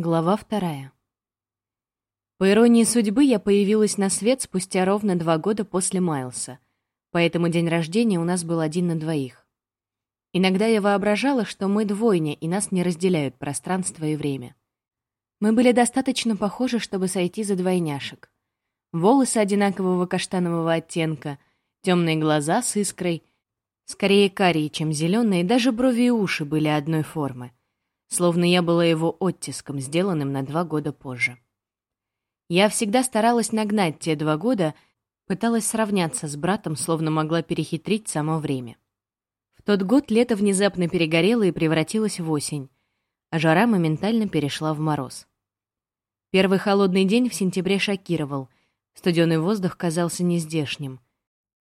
Глава вторая. По иронии судьбы, я появилась на свет спустя ровно два года после Майлса, поэтому день рождения у нас был один на двоих. Иногда я воображала, что мы двойня, и нас не разделяют пространство и время. Мы были достаточно похожи, чтобы сойти за двойняшек. Волосы одинакового каштанового оттенка, темные глаза с искрой, скорее карие, чем зеленые, даже брови и уши были одной формы — словно я была его оттиском, сделанным на два года позже. Я всегда старалась нагнать те два года, пыталась сравняться с братом, словно могла перехитрить само время. В тот год лето внезапно перегорело и превратилось в осень, а жара моментально перешла в мороз. Первый холодный день в сентябре шокировал, студеный воздух казался нездешним.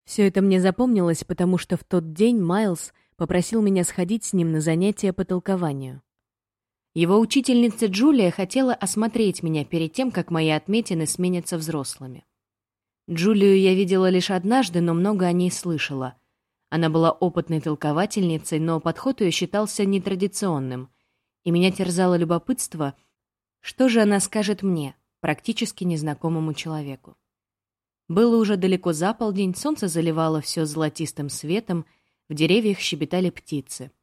Все это мне запомнилось, потому что в тот день Майлз попросил меня сходить с ним на занятия по толкованию. Его учительница Джулия хотела осмотреть меня перед тем, как мои отметины сменятся взрослыми. Джулию я видела лишь однажды, но много о ней слышала. Она была опытной толковательницей, но подход ее считался нетрадиционным, и меня терзало любопытство, что же она скажет мне, практически незнакомому человеку. Было уже далеко за полдень, солнце заливало все золотистым светом, в деревьях щебетали птицы —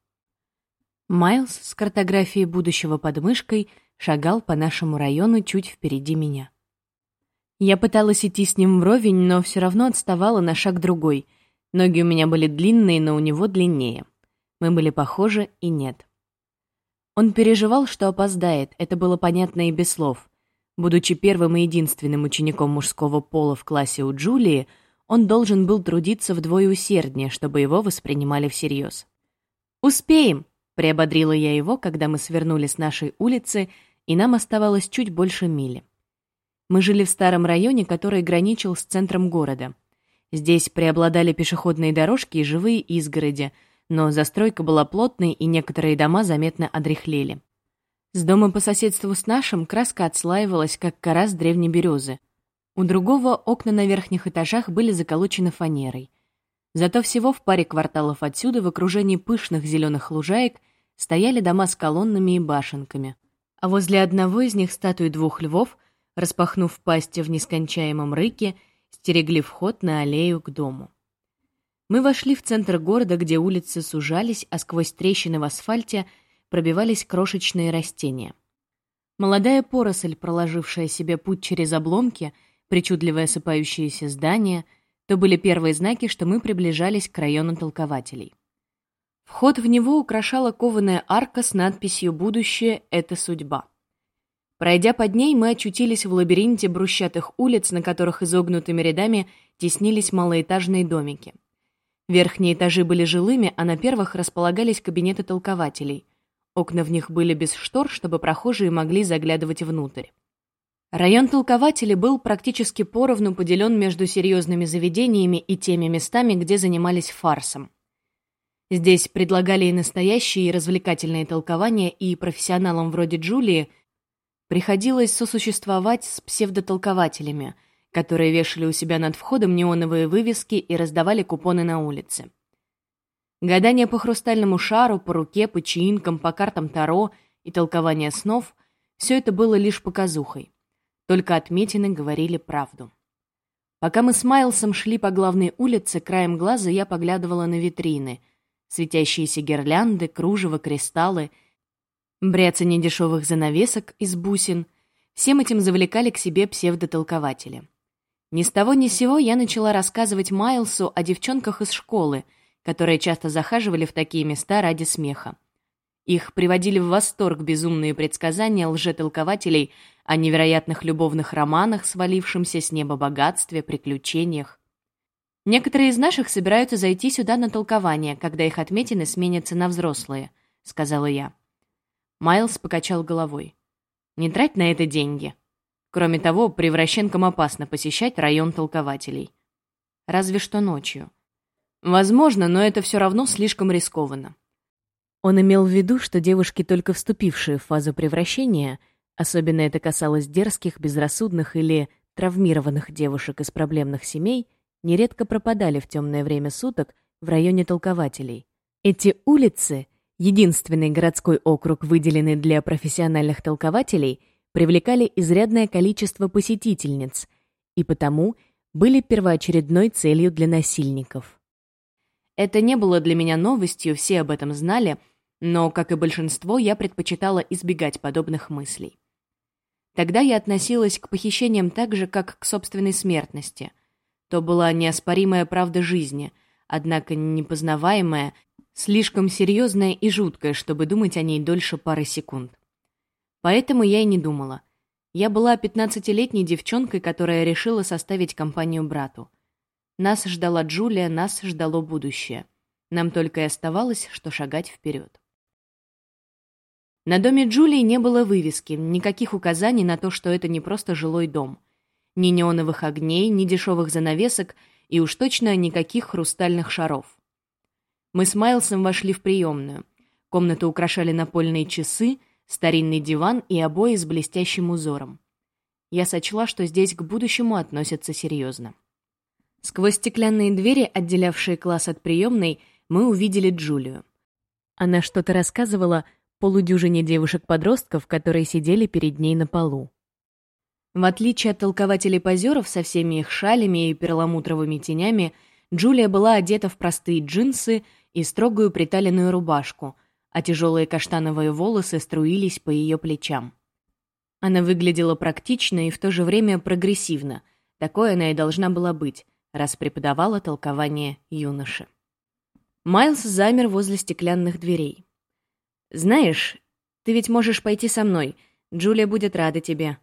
Майлз с картографией будущего под мышкой шагал по нашему району чуть впереди меня. Я пыталась идти с ним вровень, но все равно отставала на шаг другой. Ноги у меня были длинные, но у него длиннее. Мы были похожи и нет. Он переживал, что опоздает, это было понятно и без слов. Будучи первым и единственным учеником мужского пола в классе у Джулии, он должен был трудиться вдвое усерднее, чтобы его воспринимали всерьез. «Успеем!» Приободрила я его, когда мы свернули с нашей улицы, и нам оставалось чуть больше мили. Мы жили в старом районе, который граничил с центром города. Здесь преобладали пешеходные дорожки и живые изгороди, но застройка была плотной, и некоторые дома заметно одряхлели. С дома по соседству с нашим краска отслаивалась, как кора с древней березы. У другого окна на верхних этажах были заколочены фанерой. Зато всего в паре кварталов отсюда, в окружении пышных зеленых лужаек, стояли дома с колоннами и башенками, а возле одного из них статуи двух львов, распахнув пасти в нескончаемом рыке, стерегли вход на аллею к дому. Мы вошли в центр города, где улицы сужались, а сквозь трещины в асфальте пробивались крошечные растения. Молодая поросль, проложившая себе путь через обломки, причудливо осыпающиеся здания, то были первые знаки, что мы приближались к району толкователей. Вход в него украшала кованая арка с надписью «Будущее — это судьба». Пройдя под ней, мы очутились в лабиринте брусчатых улиц, на которых изогнутыми рядами теснились малоэтажные домики. Верхние этажи были жилыми, а на первых располагались кабинеты толкователей. Окна в них были без штор, чтобы прохожие могли заглядывать внутрь. Район толкователей был практически поровну поделен между серьезными заведениями и теми местами, где занимались фарсом. Здесь предлагали и настоящие, и развлекательные толкования, и профессионалам вроде Джулии приходилось сосуществовать с псевдотолкователями, которые вешали у себя над входом неоновые вывески и раздавали купоны на улице. Гадание по хрустальному шару, по руке, по чаинкам, по картам Таро и толкование снов — все это было лишь показухой. Только отметины говорили правду. Пока мы с Майлсом шли по главной улице, краем глаза я поглядывала на витрины — светящиеся гирлянды, кружево, кристаллы, бряцание дешевых занавесок из бусин. Всем этим завлекали к себе псевдотолкователи. Ни с того ни с сего я начала рассказывать Майлсу о девчонках из школы, которые часто захаживали в такие места ради смеха. Их приводили в восторг безумные предсказания лжетолкователей о невероятных любовных романах, свалившемся с неба богатстве, приключениях. Некоторые из наших собираются зайти сюда на толкование, когда их отметины сменятся на взрослые», — сказала я. Майлз покачал головой. «Не трать на это деньги. Кроме того, превращенкам опасно посещать район толкователей. Разве что ночью. Возможно, но это все равно слишком рискованно». Он имел в виду, что девушки, только вступившие в фазу превращения, особенно это касалось дерзких, безрассудных или травмированных девушек из проблемных семей, — нередко пропадали в темное время суток в районе толкователей. Эти улицы единственный городской округ, выделенный для профессиональных толкователей, привлекали изрядное количество посетительниц и потому были первоочередной целью для насильников. Это не было для меня новостью, все об этом знали, но, как и большинство, я предпочитала избегать подобных мыслей. Тогда я относилась к похищениям так же, как к собственной смертности. То была неоспоримая правда жизни, однако непознаваемая, слишком серьезная и жуткая, чтобы думать о ней дольше пары секунд. Поэтому я и не думала. Я была пятнадцатилетней девчонкой, которая решила составить компанию брату. Нас ждала Джулия, нас ждало будущее. Нам только и оставалось, что шагать вперед. На доме Джулии не было вывески, никаких указаний на то, что это не просто жилой дом. Ни неоновых огней, ни дешевых занавесок и уж точно никаких хрустальных шаров. Мы с Майлсом вошли в приемную. Комнату украшали напольные часы, старинный диван и обои с блестящим узором. Я сочла, что здесь к будущему относятся серьезно. Сквозь стеклянные двери, отделявшие класс от приемной, мы увидели Джулию. Она что-то рассказывала полудюжине девушек-подростков, которые сидели перед ней на полу. В отличие от толкователей-позеров со всеми их шалями и перламутровыми тенями, Джулия была одета в простые джинсы и строгую приталенную рубашку, а тяжелые каштановые волосы струились по ее плечам. Она выглядела практично и в то же время прогрессивно. Такой она и должна была быть, раз преподавала толкование юноши. Майлз замер возле стеклянных дверей. «Знаешь, ты ведь можешь пойти со мной. Джулия будет рада тебе».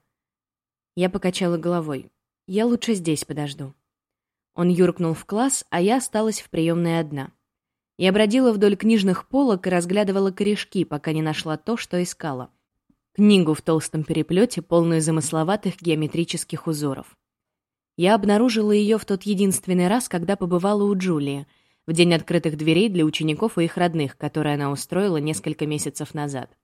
Я покачала головой. «Я лучше здесь подожду». Он юркнул в класс, а я осталась в приемной одна. Я бродила вдоль книжных полок и разглядывала корешки, пока не нашла то, что искала. Книгу в толстом переплете, полную замысловатых геометрических узоров. Я обнаружила ее в тот единственный раз, когда побывала у Джулии, в день открытых дверей для учеников и их родных, который она устроила несколько месяцев назад.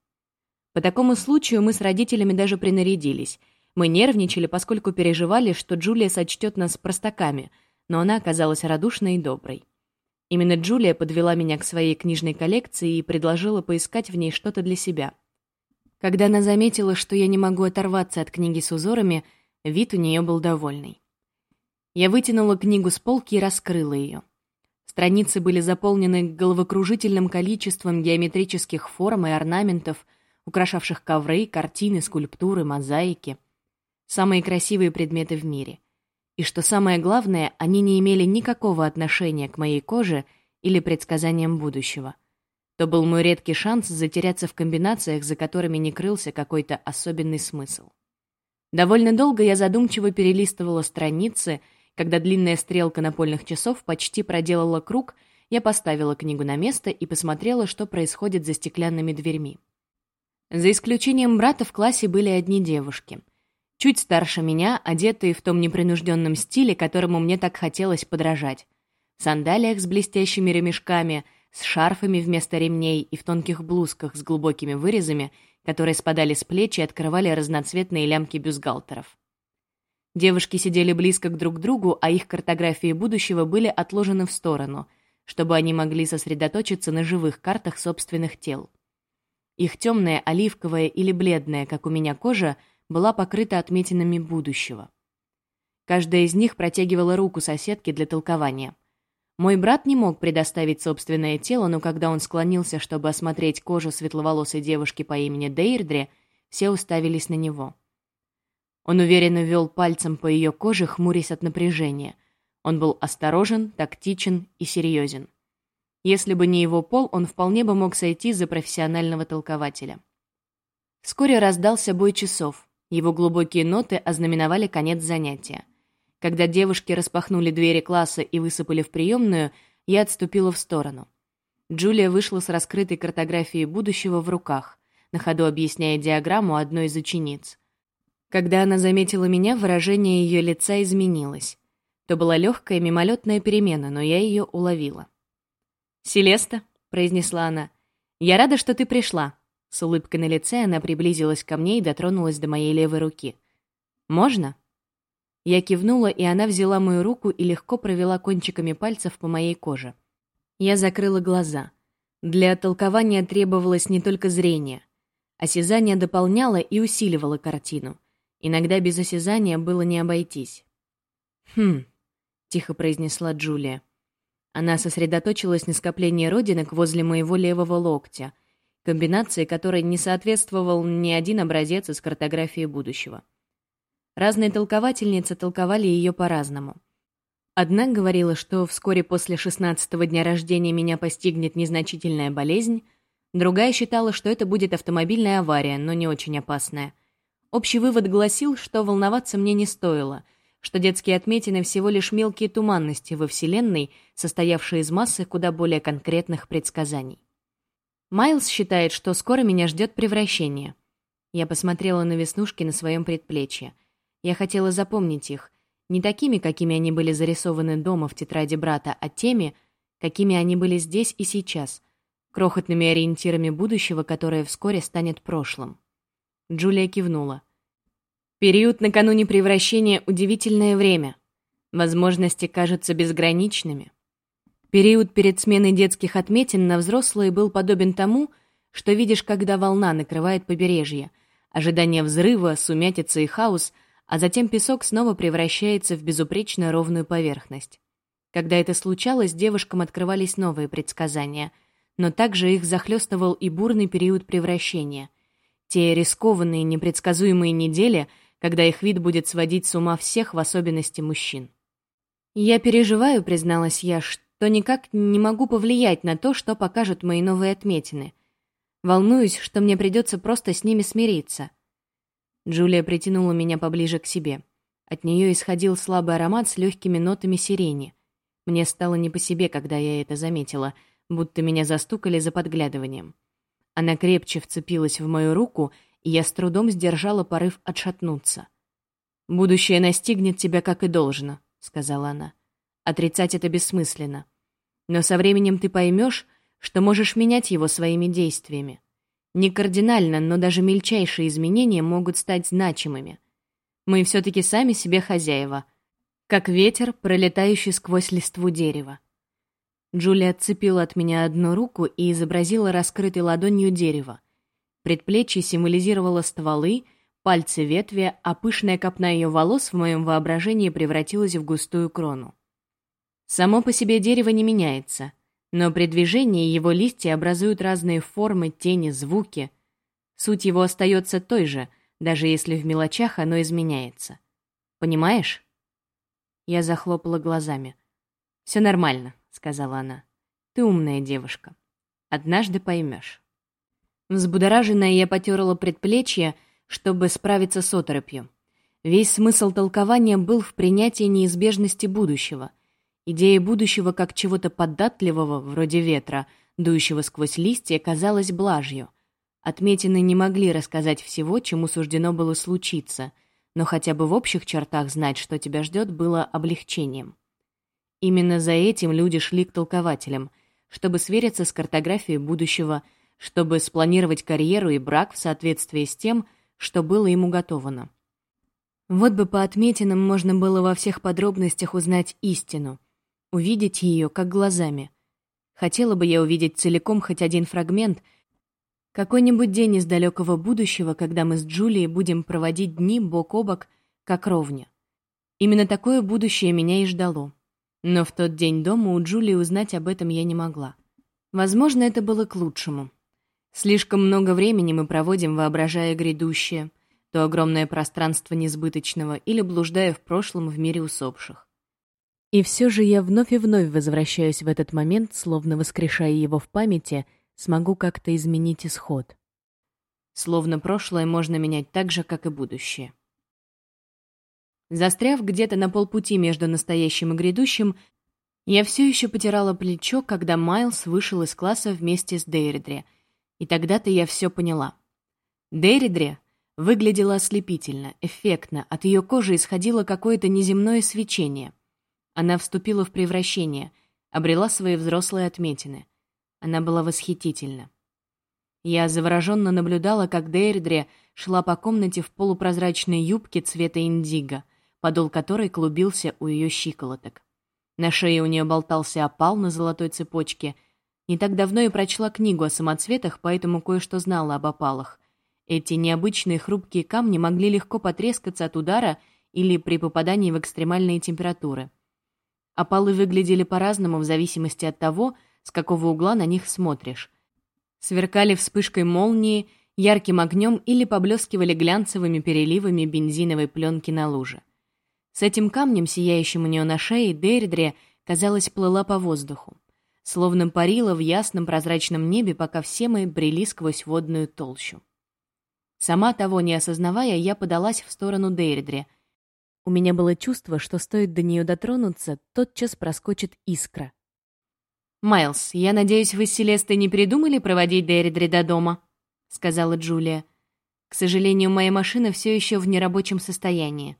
По такому случаю мы с родителями даже принарядились. Мы нервничали, поскольку переживали, что Джулия сочтет нас простаками — но она оказалась радушной и доброй. Именно Джулия подвела меня к своей книжной коллекции и предложила поискать в ней что-то для себя. Когда она заметила, что я не могу оторваться от книги с узорами, вид у нее был довольный. Я вытянула книгу с полки и раскрыла ее. Страницы были заполнены головокружительным количеством геометрических форм и орнаментов, украшавших ковры, картины, скульптуры, мозаики. Самые красивые предметы в мире. И что самое главное, они не имели никакого отношения к моей коже или предсказаниям будущего. То был мой редкий шанс затеряться в комбинациях, за которыми не крылся какой-то особенный смысл. Довольно долго я задумчиво перелистывала страницы, когда длинная стрелка напольных часов почти проделала круг, я поставила книгу на место и посмотрела, что происходит за стеклянными дверьми. За исключением брата в классе были одни девушки — чуть старше меня, одетые в том непринужденном стиле, которому мне так хотелось подражать. В сандалиях с блестящими ремешками, с шарфами вместо ремней и в тонких блузках с глубокими вырезами, которые спадали с плеч и открывали разноцветные лямки бюстгальтеров. Девушки сидели близко к друг другу, а их картографии будущего были отложены в сторону, чтобы они могли сосредоточиться на живых картах собственных тел. Их темная, оливковая или бледная, как у меня кожа — была покрыта отметинами будущего. Каждая из них протягивала руку соседке для толкования. Мой брат не мог предоставить собственное тело, но когда он склонился, чтобы осмотреть кожу светловолосой девушки по имени Дейрдре, все уставились на него. Он уверенно вел пальцем по ее коже, хмурясь от напряжения. Он был осторожен, тактичен и серьезен. Если бы не его пол, он вполне бы мог сойти за профессионального толкователя. Вскоре раздался бой часов. Его глубокие ноты ознаменовали конец занятия. Когда девушки распахнули двери класса и высыпали в приемную, я отступила в сторону. Джулия вышла с раскрытой картографией будущего в руках, на ходу объясняя диаграмму одной из учениц. Когда она заметила меня, выражение ее лица изменилось. То была легкая мимолетная перемена, но я ее уловила. «Селеста», — произнесла она, — «я рада, что ты пришла. С улыбкой на лице она приблизилась ко мне и дотронулась до моей левой руки. «Можно?» Я кивнула, и она взяла мою руку и легко провела кончиками пальцев по моей коже. Я закрыла глаза. Для толкования требовалось не только зрение. Осязание дополняло и усиливало картину. Иногда без осязания было не обойтись. «Хм», — тихо произнесла Джулия. Она сосредоточилась на скоплении родинок возле моего левого локтя, комбинации которой не соответствовал ни один образец из картографии будущего. Разные толковательницы толковали ее по-разному. Одна говорила, что вскоре после шестнадцатого дня рождения меня постигнет незначительная болезнь, другая считала, что это будет автомобильная авария, но не очень опасная. Общий вывод гласил, что волноваться мне не стоило, что детские отметины всего лишь мелкие туманности во Вселенной, состоявшие из массы куда более конкретных предсказаний. Майлз считает, что скоро меня ждет превращение. Я посмотрела на веснушки на своем предплечье. Я хотела запомнить их, не такими, какими они были зарисованы дома в тетради брата, а теми, какими они были здесь и сейчас, крохотными ориентирами будущего, которое вскоре станет прошлым. Джулия кивнула. Период накануне превращения — удивительное время. Возможности кажутся безграничными. Период перед сменой детских отметин на взрослые был подобен тому, что видишь, когда волна накрывает побережье. Ожидание взрыва, сумятица и хаос — а затем песок снова превращается в безупречно ровную поверхность. Когда это случалось, девушкам открывались новые предсказания, но также их захлестывал и бурный период превращения. Те рискованные, непредсказуемые недели, когда их вид будет сводить с ума всех, в особенности мужчин. «Я переживаю», — призналась я, — «что никак не могу повлиять на то, что покажут мои новые отметины. Волнуюсь, что мне придется просто с ними смириться». Джулия притянула меня поближе к себе. От нее исходил слабый аромат с легкими нотами сирени. Мне стало не по себе, когда я это заметила, будто меня застукали за подглядыванием. Она крепче вцепилась в мою руку, и я с трудом сдержала порыв отшатнуться. «Будущее настигнет тебя, как и должно», — сказала она. «Отрицать это бессмысленно. Но со временем ты поймешь, что можешь менять его своими действиями. Не кардинально, но даже мельчайшие изменения могут стать значимыми. Мы все-таки сами себе хозяева, как ветер, пролетающий сквозь листву дерева. Джулия отцепила от меня одну руку и изобразила раскрытой ладонью дерево. Предплечье символизировало стволы, пальцы ветви, а пышная копна ее волос в моем воображении превратилась в густую крону. Само по себе дерево не меняется — но при движении его листья образуют разные формы, тени, звуки. Суть его остается той же, даже если в мелочах оно изменяется. Понимаешь? Я захлопала глазами. «Все нормально», — сказала она. «Ты умная девушка. Однажды поймешь». Взбудораженная я потерла предплечье, чтобы справиться с оторопью. Весь смысл толкования был в принятии неизбежности будущего — Идея будущего как чего-то податливого, вроде ветра, дующего сквозь листья, казалась блажью. Отметины не могли рассказать всего, чему суждено было случиться, но хотя бы в общих чертах знать, что тебя ждет, было облегчением. Именно за этим люди шли к толкователям, чтобы свериться с картографией будущего, чтобы спланировать карьеру и брак в соответствии с тем, что было ему уготовано. Вот бы по отметинам можно было во всех подробностях узнать истину — увидеть ее как глазами. Хотела бы я увидеть целиком хоть один фрагмент, какой-нибудь день из далекого будущего, когда мы с Джулией будем проводить дни бок о бок, как ровня. Именно такое будущее меня и ждало. Но в тот день дома у Джулии узнать об этом я не могла. Возможно, это было к лучшему. Слишком много времени мы проводим, воображая грядущее, то огромное пространство несбыточного или блуждая в прошлом в мире усопших. И все же я вновь и вновь возвращаюсь в этот момент, словно воскрешая его в памяти, смогу как-то изменить исход. Словно прошлое можно менять так же, как и будущее. Застряв где-то на полпути между настоящим и грядущим, я все еще потирала плечо, когда Майлз вышел из класса вместе с Дейридре, и тогда-то я все поняла. Дейридре выглядела ослепительно, эффектно, от ее кожи исходило какое-то неземное свечение — она вступила в превращение, обрела свои взрослые отметины. Она была восхитительна. Я завороженно наблюдала, как Дейрдре шла по комнате в полупрозрачной юбке цвета индиго, подол которой клубился у ее щиколоток. На шее у нее болтался опал на золотой цепочке. Не так давно я прочла книгу о самоцветах, поэтому кое-что знала об опалах. Эти необычные хрупкие камни могли легко потрескаться от удара или при попадании в экстремальные температуры. Опалы выглядели по-разному в зависимости от того, с какого угла на них смотришь. Сверкали вспышкой молнии, ярким огнем или поблескивали глянцевыми переливами бензиновой пленки на луже. С этим камнем, сияющим у нее на шее, Дейрдре, казалось, плыла по воздуху. Словно парила в ясном прозрачном небе, пока все мы брели сквозь водную толщу. Сама того не осознавая, я подалась в сторону Дейрдре. У меня было чувство, что стоит до нее дотронуться, тотчас проскочит искра. «Майлз, я надеюсь, вы с Селестой не придумали проводить Дейрдре до дома?» — сказала Джулия. «К сожалению, моя машина все еще в нерабочем состоянии.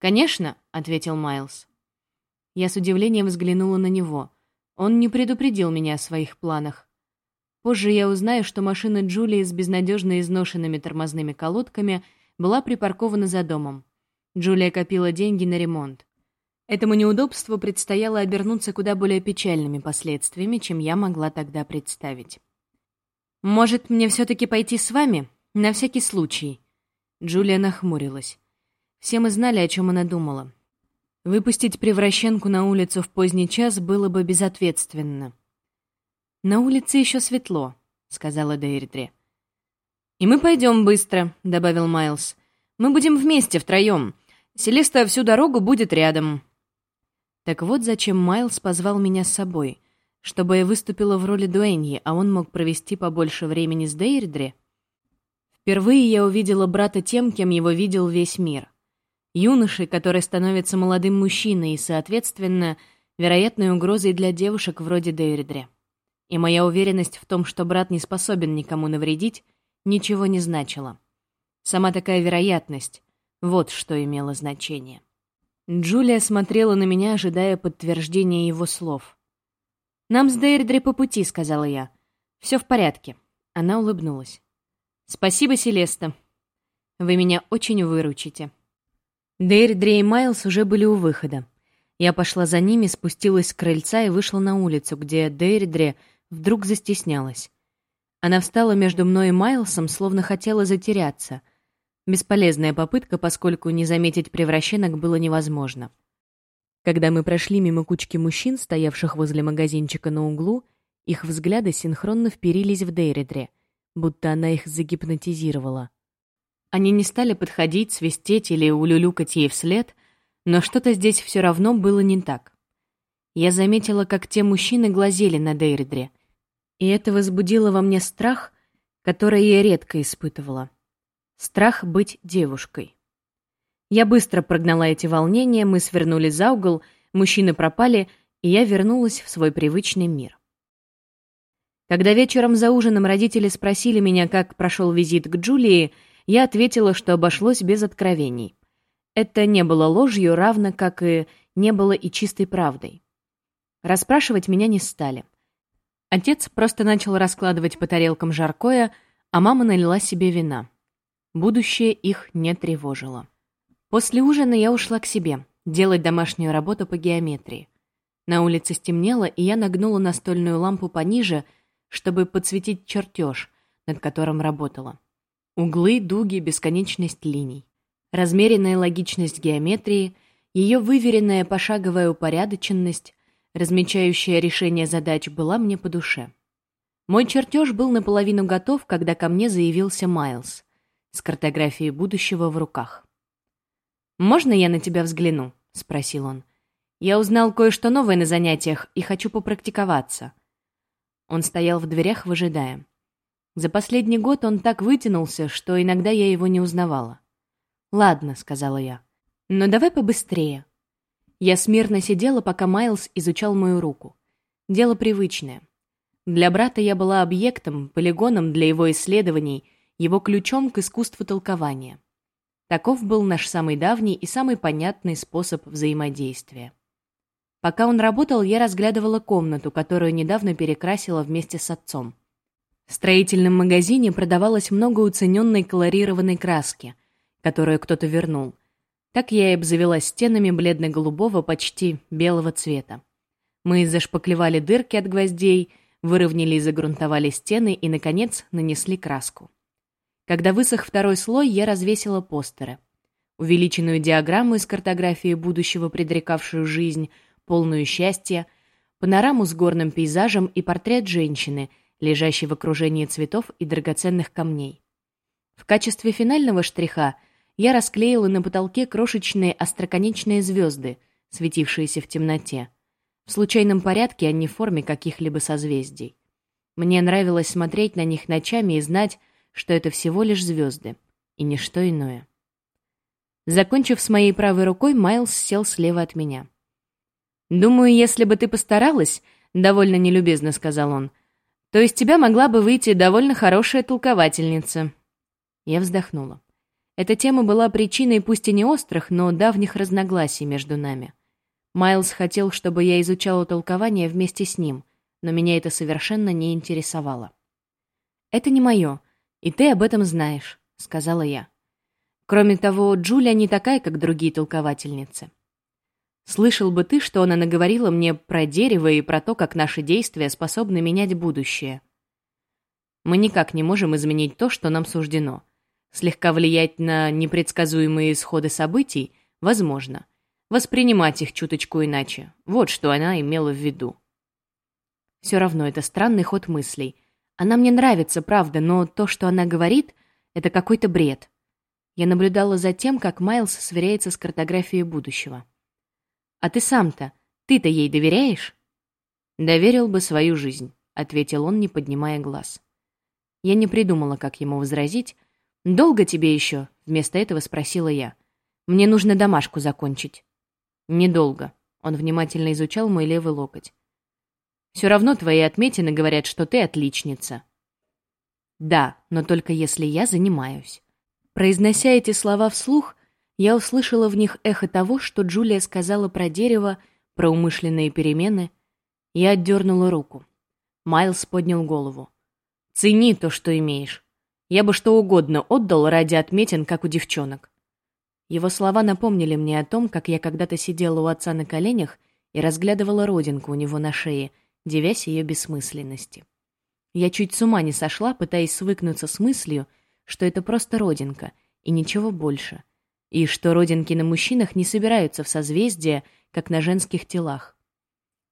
«Конечно», — ответил Майлз. Я с удивлением взглянула на него. Он не предупредил меня о своих планах. Позже я узнаю, что машина Джулии с безнадежно изношенными тормозными колодками была припаркована за домом. Джулия копила деньги на ремонт. Этому неудобству предстояло обернуться куда более печальными последствиями, чем я могла тогда представить. «Может, мне все-таки пойти с вами? На всякий случай?» Джулия нахмурилась. Все мы знали, о чем она думала. Выпустить превращенку на улицу в поздний час было бы безответственно. «На улице еще светло», — сказала Дейрдре. «И мы пойдем быстро», — добавил Майлз. «Мы будем вместе, втроем. Селеста всю дорогу будет рядом». Так вот зачем Майлз позвал меня с собой, чтобы я выступила в роли Дуэньи, а он мог провести побольше времени с Дейрдре. Впервые я увидела брата тем, кем его видел весь мир юноши, который становится молодым мужчиной и, соответственно, вероятной угрозой для девушек вроде Дейридре. И моя уверенность в том, что брат не способен никому навредить, ничего не значила. Сама такая вероятность — вот что имело значение. Джулия смотрела на меня, ожидая подтверждения его слов. «Нам с Дейрдре по пути», — сказала я. «Все в порядке». Она улыбнулась. «Спасибо, Селеста. Вы меня очень выручите». Дейрдре и Майлз уже были у выхода. Я пошла за ними, спустилась с крыльца и вышла на улицу, где Дейрдре вдруг застеснялась. Она встала между мной и Майлсом, словно хотела затеряться. Бесполезная попытка, поскольку не заметить превращенок было невозможно. Когда мы прошли мимо кучки мужчин, стоявших возле магазинчика на углу, их взгляды синхронно вперились в Дейридре, будто она их загипнотизировала. Они не стали подходить, свистеть или улюлюкать ей вслед, но что-то здесь все равно было не так. Я заметила, как те мужчины глазели на Дейридре, и это возбудило во мне страх, который я редко испытывала. Страх быть девушкой. Я быстро прогнала эти волнения, мы свернули за угол, мужчины пропали, и я вернулась в свой привычный мир. Когда вечером за ужином родители спросили меня, как прошел визит к Джулии, я ответила, что обошлось без откровений. Это не было ложью, равно как и не было и чистой правдой. Расспрашивать меня не стали. Отец просто начал раскладывать по тарелкам жаркое, а мама налила себе вина. Будущее их не тревожило. После ужина я ушла к себе, делать домашнюю работу по геометрии. На улице стемнело, и я нагнула настольную лампу пониже, чтобы подсветить чертеж, над которым работала. Углы, дуги, бесконечность линий. Размеренная логичность геометрии, ее выверенная пошаговая упорядоченность, размечающая решение задач была мне по душе. Мой чертеж был наполовину готов, когда ко мне заявился Майлз с картографией будущего в руках. «Можно я на тебя взгляну?» — спросил он. «Я узнал кое-что новое на занятиях и хочу попрактиковаться». Он стоял в дверях, выжидая. За последний год он так вытянулся, что иногда я его не узнавала. «Ладно», — сказала я. «Но давай побыстрее». Я смирно сидела, пока Майлз изучал мою руку. Дело привычное. Для брата я была объектом, полигоном для его исследований, его ключом к искусству толкования. Таков был наш самый давний и самый понятный способ взаимодействия. Пока он работал, я разглядывала комнату, которую недавно перекрасила вместе с отцом. В строительном магазине продавалось много уцененной колорированной краски, которую кто-то вернул. Так я и обзавелась стенами бледно-голубого, почти белого цвета. Мы зашпаклевали дырки от гвоздей, выровняли и загрунтовали стены и, наконец, нанесли краску. Когда высох второй слой, я развесила постеры. Увеличенную диаграмму из картографии будущего, предрекавшую жизнь, полную счастья, панораму с горным пейзажем и портрет женщины, лежащей в окружении цветов и драгоценных камней. В качестве финального штриха я расклеила на потолке крошечные остроконечные звезды, светившиеся в темноте. В случайном порядке, а не в форме каких-либо созвездий. Мне нравилось смотреть на них ночами и знать, что это всего лишь звезды, и ничто иное. Закончив с моей правой рукой, Майлз сел слева от меня. «Думаю, если бы ты постаралась, — довольно нелюбезно сказал он, — то из тебя могла бы выйти довольно хорошая толковательница». Я вздохнула. Эта тема была причиной пусть и не острых, но давних разногласий между нами. Майлз хотел, чтобы я изучала толкование вместе с ним, но меня это совершенно не интересовало. «Это не мое, и ты об этом знаешь», — сказала я. Кроме того, Джулия не такая, как другие толковательницы. Слышал бы ты, что она наговорила мне про дерево и про то, как наши действия способны менять будущее. Мы никак не можем изменить то, что нам суждено. Слегка влиять на непредсказуемые исходы событий возможно. Воспринимать их чуточку иначе. Вот что она имела в виду. Все равно это странный ход мыслей. Она мне нравится, правда, но то, что она говорит, это какой-то бред. Я наблюдала за тем, как Майлз сверяется с картографией будущего. «А ты сам-то, ты-то ей доверяешь?» «Доверил бы свою жизнь», — ответил он, не поднимая глаз. Я не придумала, как ему возразить. «Долго тебе еще?» — вместо этого спросила я. «Мне нужно домашку закончить». «Недолго», — он внимательно изучал мой левый локоть. «Все равно твои отметины говорят, что ты отличница». «Да, но только если я занимаюсь». Произнося эти слова вслух, я услышала в них эхо того, что Джулия сказала про дерево, про умышленные перемены. Я отдернула руку. Майлз поднял голову. «Цени то, что имеешь. Я бы что угодно отдал ради отметин, как у девчонок». Его слова напомнили мне о том, как я когда-то сидела у отца на коленях и разглядывала родинку у него на шее, девясь ее бессмысленности. Я чуть с ума не сошла, пытаясь свыкнуться с мыслью, что это просто родинка и ничего больше — и что родинки на мужчинах не собираются в созвездия, как на женских телах,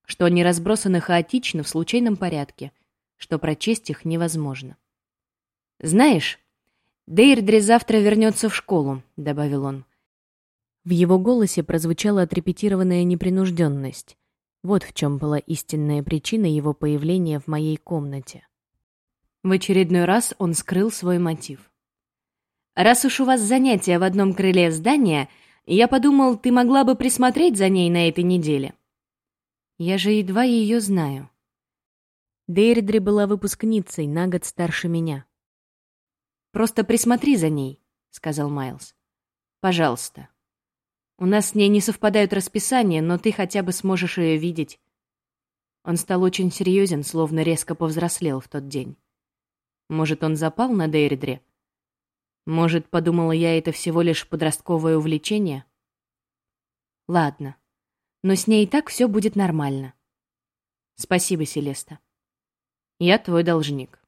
что они разбросаны хаотично в случайном порядке, что прочесть их невозможно. «Знаешь, Дейрдри завтра вернется в школу», — добавил он. В его голосе прозвучала отрепетированная непринужденность. Вот в чем была истинная причина его появления в моей комнате. В очередной раз он скрыл свой мотив. Раз уж у вас занятия в одном крыле здания, я подумал, ты могла бы присмотреть за ней на этой неделе. Я же едва ее знаю. Дейрдри была выпускницей, на год старше меня. «Просто присмотри за ней», — сказал Майлз. «Пожалуйста. У нас с ней не совпадают расписания, но ты хотя бы сможешь ее видеть». Он стал очень серьезен, словно резко повзрослел в тот день. Может, он запал на Дейрдре? Может, подумала я, это всего лишь подростковое увлечение? Ладно. Но с ней и так все будет нормально. Спасибо, Селеста. Я твой должник.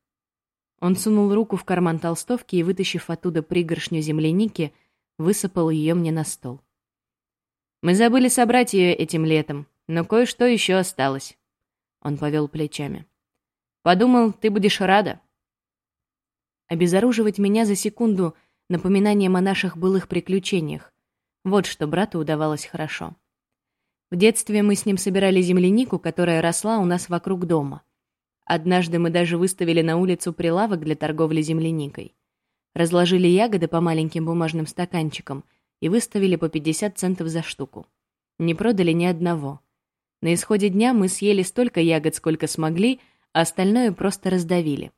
Он сунул руку в карман толстовки и, вытащив оттуда пригоршню земляники, высыпал ее мне на стол. Мы забыли собрать ее этим летом, но кое-что еще осталось. Он повел плечами. Подумал, ты будешь рада. Обезоруживать меня за секунду напоминанием о наших былых приключениях. Вот что брату удавалось хорошо. В детстве мы с ним собирали землянику, которая росла у нас вокруг дома. Однажды мы даже выставили на улицу прилавок для торговли земляникой. Разложили ягоды по маленьким бумажным стаканчикам и выставили по 50 центов за штуку. Не продали ни одного. На исходе дня мы съели столько ягод, сколько смогли, а остальное просто раздавили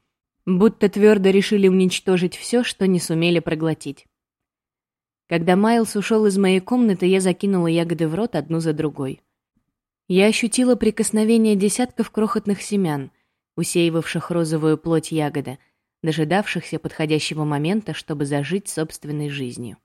будто твердо решили уничтожить все, что не сумели проглотить. Когда Майлз ушел из моей комнаты, я закинула ягоды в рот одну за другой. Я ощутила прикосновение десятков крохотных семян, усеивавших розовую плоть ягоды, дожидавшихся подходящего момента, чтобы зажить собственной жизнью.